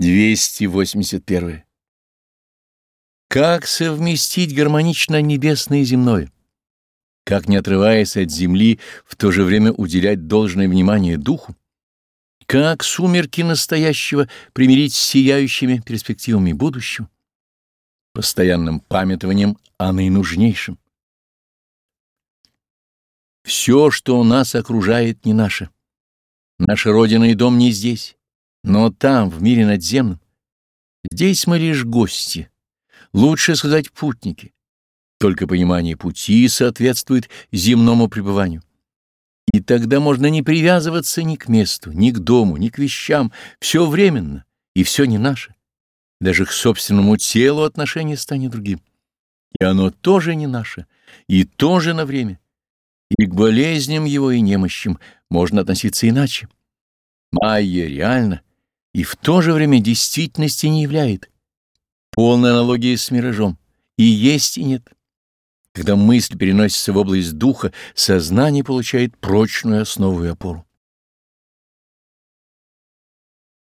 281. Как совместить гармонично небесное и земное? Как, не отрываясь от земли, в то же время уделять должное внимание духу? Как сумерки настоящего примирить с сияющими перспективами будущего? Постоянным памятованием о наинужнейшем. Все, что нас окружает, не наше. Наша Родина и дом не здесь. Но там, в мире надземном, здесь мы лишь гости, лучше сказать путники. Только понимание пути соответствует земному пребыванию. И тогда можно не привязываться ни к месту, ни к дому, ни к вещам, все временно, и все не наше. Даже к собственному телу отношение станет другим. И оно тоже не наше, и тоже на время. И к болезням его и немощам можно относиться иначе. Майя реально — и в то же время действительности не являет. Полная аналогия с миражом. И есть, и нет. Когда мысль переносится в область духа, сознание получает прочную основу и опору.